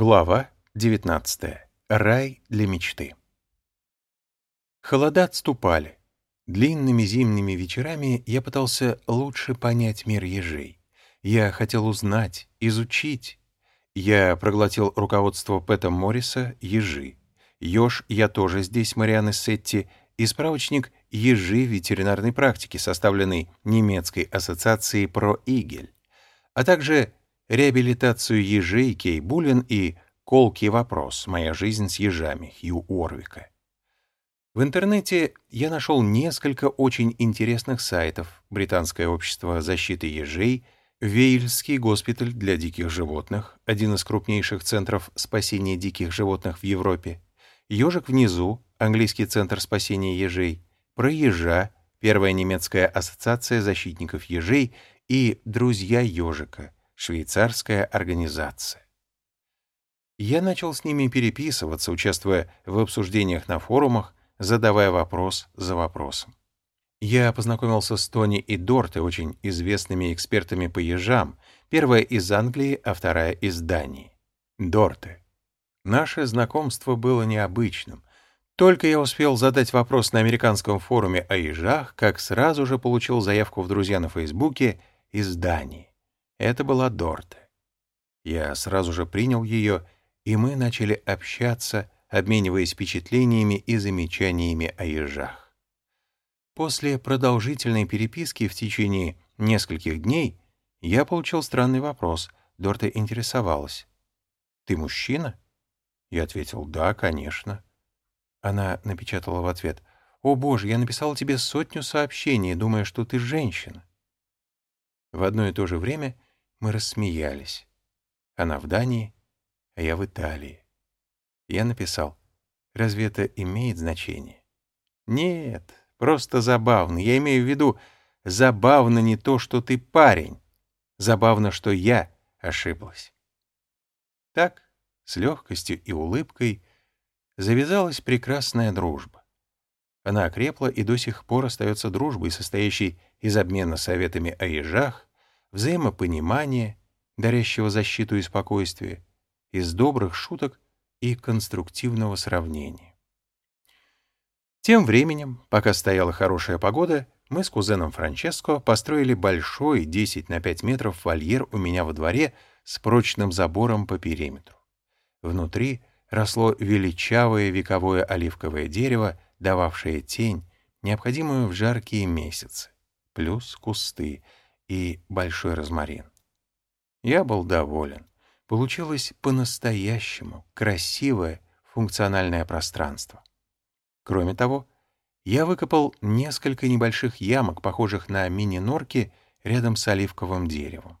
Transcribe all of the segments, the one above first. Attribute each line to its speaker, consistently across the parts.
Speaker 1: Глава 19. Рай для мечты. Холода отступали. Длинными зимними вечерами я пытался лучше понять мир ежей. Я хотел узнать, изучить. Я проглотил руководство Пэта Морриса «Ежи». Ёж «Я тоже здесь» Марианы Сетти и справочник «Ежи ветеринарной практики», составленный немецкой ассоциацией «Про Игель», а также реабилитацию ежей Кей Буллин и колкий вопрос «Моя жизнь с ежами» Хью Уорвика. В интернете я нашел несколько очень интересных сайтов. Британское общество защиты ежей, Вейльский госпиталь для диких животных, один из крупнейших центров спасения диких животных в Европе, «Ежик внизу», английский центр спасения ежей, про ежа, первая немецкая ассоциация защитников ежей и «Друзья ежика», швейцарская организация. Я начал с ними переписываться, участвуя в обсуждениях на форумах, задавая вопрос за вопросом. Я познакомился с Тони и Дорте, очень известными экспертами по ежам, первая из Англии, а вторая из Дании. Дорте. Наше знакомство было необычным. Только я успел задать вопрос на американском форуме о ежах, как сразу же получил заявку в друзья на Фейсбуке из Дании. Это была Дорте. Я сразу же принял ее, и мы начали общаться, обмениваясь впечатлениями и замечаниями о ежах. После продолжительной переписки в течение нескольких дней я получил странный вопрос. Дорта интересовалась. «Ты мужчина?» Я ответил, «Да, конечно». Она напечатала в ответ, «О, Боже, я написала тебе сотню сообщений, думая, что ты женщина». В одно и то же время мы рассмеялись. Она в Дании, а я в Италии. Я написал, разве это имеет значение? Нет, просто забавно. Я имею в виду, забавно не то, что ты парень. Забавно, что я ошиблась. Так, с легкостью и улыбкой, завязалась прекрасная дружба. Она окрепла и до сих пор остается дружбой, состоящей из обмена советами о ежах, взаимопонимания, дарящего защиту и спокойствие, из добрых шуток и конструктивного сравнения. Тем временем, пока стояла хорошая погода, мы с кузеном Франческо построили большой 10 на 5 метров вольер у меня во дворе с прочным забором по периметру. Внутри росло величавое вековое оливковое дерево, дававшее тень, необходимую в жаркие месяцы, плюс кусты — и большой розмарин. Я был доволен. Получилось по-настоящему красивое функциональное пространство. Кроме того, я выкопал несколько небольших ямок, похожих на мини-норки, рядом с оливковым деревом.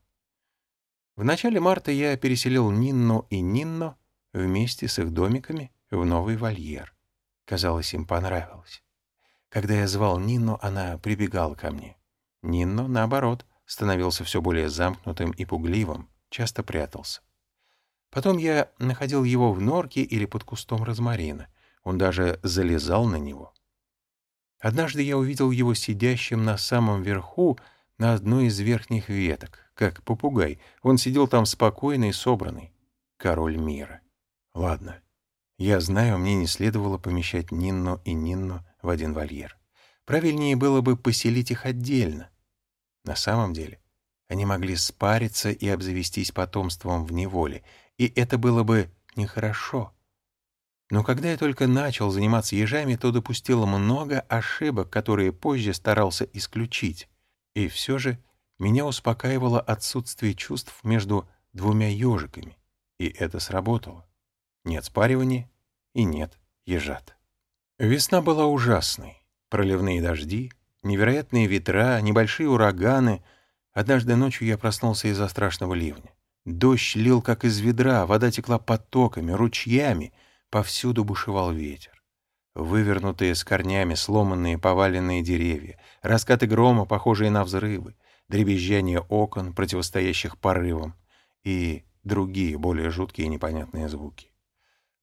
Speaker 1: В начале марта я переселил Нинно и Нинно вместе с их домиками в новый вольер. Казалось, им понравилось. Когда я звал Нинно, она прибегала ко мне. Нинно, наоборот, становился все более замкнутым и пугливым, часто прятался. Потом я находил его в норке или под кустом розмарина. Он даже залезал на него. Однажды я увидел его сидящим на самом верху на одной из верхних веток, как попугай. Он сидел там спокойный и собранный. Король мира. Ладно, я знаю, мне не следовало помещать Нинно и Нинно в один вольер. Правильнее было бы поселить их отдельно. На самом деле, они могли спариться и обзавестись потомством в неволе, и это было бы нехорошо. Но когда я только начал заниматься ежами, то допустил много ошибок, которые позже старался исключить. И все же меня успокаивало отсутствие чувств между двумя ежиками, и это сработало. Нет спаривания и нет ежат. Весна была ужасной. Проливные дожди, Невероятные ветра, небольшие ураганы. Однажды ночью я проснулся из-за страшного ливня. Дождь лил, как из ведра, вода текла потоками, ручьями, повсюду бушевал ветер. Вывернутые с корнями сломанные поваленные деревья, раскаты грома, похожие на взрывы, дребезжание окон, противостоящих порывам, и другие, более жуткие и непонятные звуки.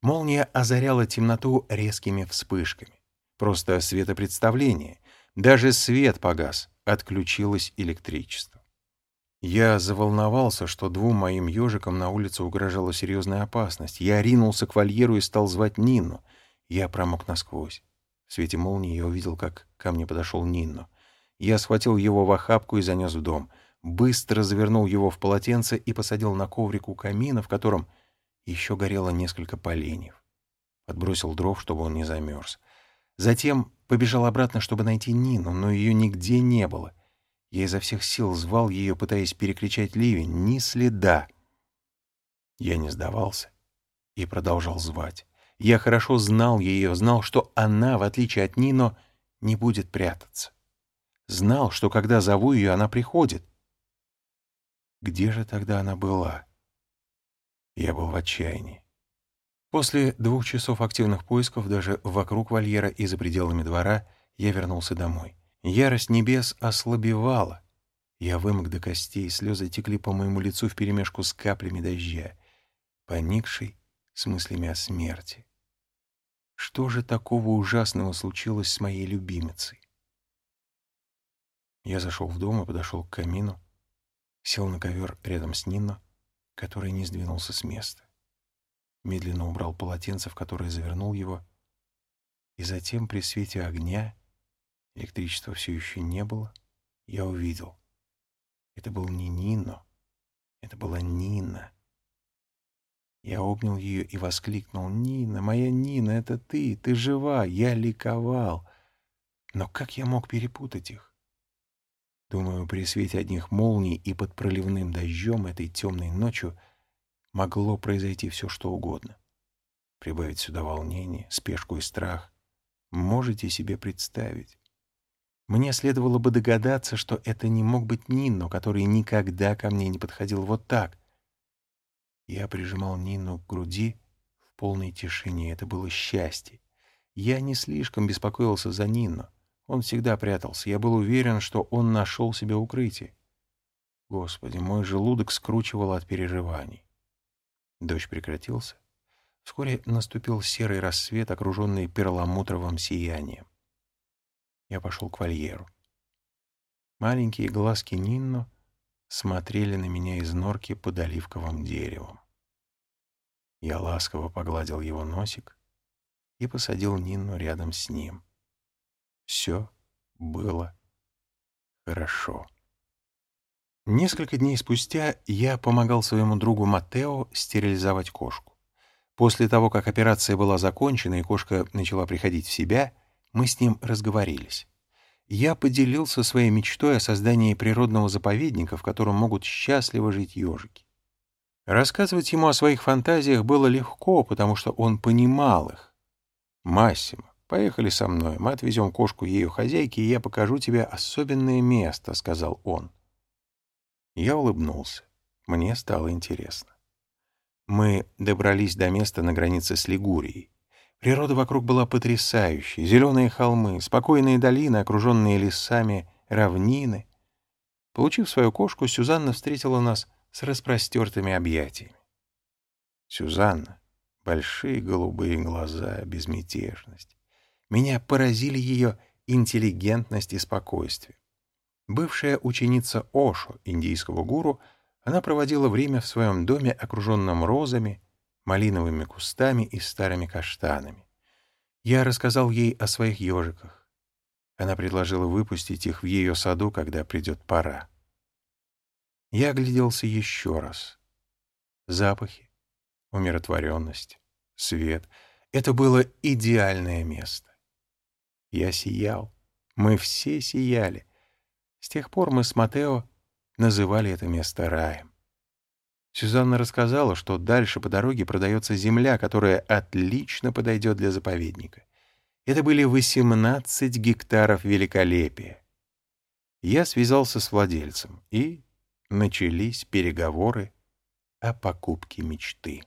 Speaker 1: Молния озаряла темноту резкими вспышками. Просто светопредставление, даже свет погас, отключилось электричество. Я заволновался, что двум моим ежикам на улице угрожала серьезная опасность. Я ринулся к вольеру и стал звать Нину. Я промок насквозь. В свете молнии я увидел, как ко мне подошел Нинно. Я схватил его в охапку и занес в дом. Быстро завернул его в полотенце и посадил на коврик у камина, в котором еще горело несколько поленьев. Подбросил дров, чтобы он не замерз. Затем побежал обратно, чтобы найти Нину, но ее нигде не было. Я изо всех сил звал ее, пытаясь перекричать ливень. Ни следа. Я не сдавался и продолжал звать. Я хорошо знал ее, знал, что она, в отличие от Нино, не будет прятаться. Знал, что когда зову ее, она приходит. Где же тогда она была? Я был в отчаянии. После двух часов активных поисков даже вокруг вольера и за пределами двора я вернулся домой. Ярость небес ослабевала. Я вымок до костей, слезы текли по моему лицу вперемешку с каплями дождя, поникший с мыслями о смерти. Что же такого ужасного случилось с моей любимицей? Я зашел в дом и подошел к камину, сел на ковер рядом с Нино, который не сдвинулся с места. Медленно убрал полотенце, в которое завернул его, и затем при свете огня, электричества все еще не было, я увидел. Это был не Нино, это была Нина. Я обнял ее и воскликнул. «Нина, моя Нина, это ты! Ты жива! Я ликовал!» Но как я мог перепутать их? Думаю, при свете одних молний и под проливным дождем этой темной ночью могло произойти все, что угодно. Прибавить сюда волнение, спешку и страх. Можете себе представить? Мне следовало бы догадаться, что это не мог быть Нино, который никогда ко мне не подходил вот так. Я прижимал Нину к груди в полной тишине. Это было счастье. Я не слишком беспокоился за Нину. Он всегда прятался. Я был уверен, что он нашел себе укрытие. Господи, мой желудок скручивал от переживаний. Дождь прекратился. Вскоре наступил серый рассвет, окруженный перламутровым сиянием. Я пошел к вольеру. Маленькие глазки Нинно смотрели на меня из норки под оливковым деревом. Я ласково погладил его носик и посадил Нинну рядом с ним. Все было хорошо. Несколько дней спустя я помогал своему другу Матео стерилизовать кошку. После того, как операция была закончена и кошка начала приходить в себя, мы с ним разговорились. Я поделился своей мечтой о создании природного заповедника, в котором могут счастливо жить ежики. Рассказывать ему о своих фантазиях было легко, потому что он понимал их. «Массимо, «Поехали со мной, мы отвезем кошку ее хозяйке, и я покажу тебе особенное место», — сказал он. Я улыбнулся. Мне стало интересно. Мы добрались до места на границе с Лигурией. Природа вокруг была потрясающей. Зеленые холмы, спокойные долины, окруженные лесами, равнины. Получив свою кошку, Сюзанна встретила нас с распростертыми объятиями. Сюзанна, большие голубые глаза, безмятежность. Меня поразили ее интеллигентность и спокойствие. Бывшая ученица Ошо, индийского гуру, она проводила время в своем доме, окруженном розами, малиновыми кустами и старыми каштанами. Я рассказал ей о своих ежиках. Она предложила выпустить их в ее саду, когда придет пора. Я огляделся еще раз. Запахи, умиротворенность, свет — это было идеальное место. Я сиял. Мы все сияли. С тех пор мы с Матео называли это место раем. Сюзанна рассказала, что дальше по дороге продается земля, которая отлично подойдет для заповедника. Это были 18 гектаров великолепия. Я связался с владельцем, и начались переговоры о покупке мечты.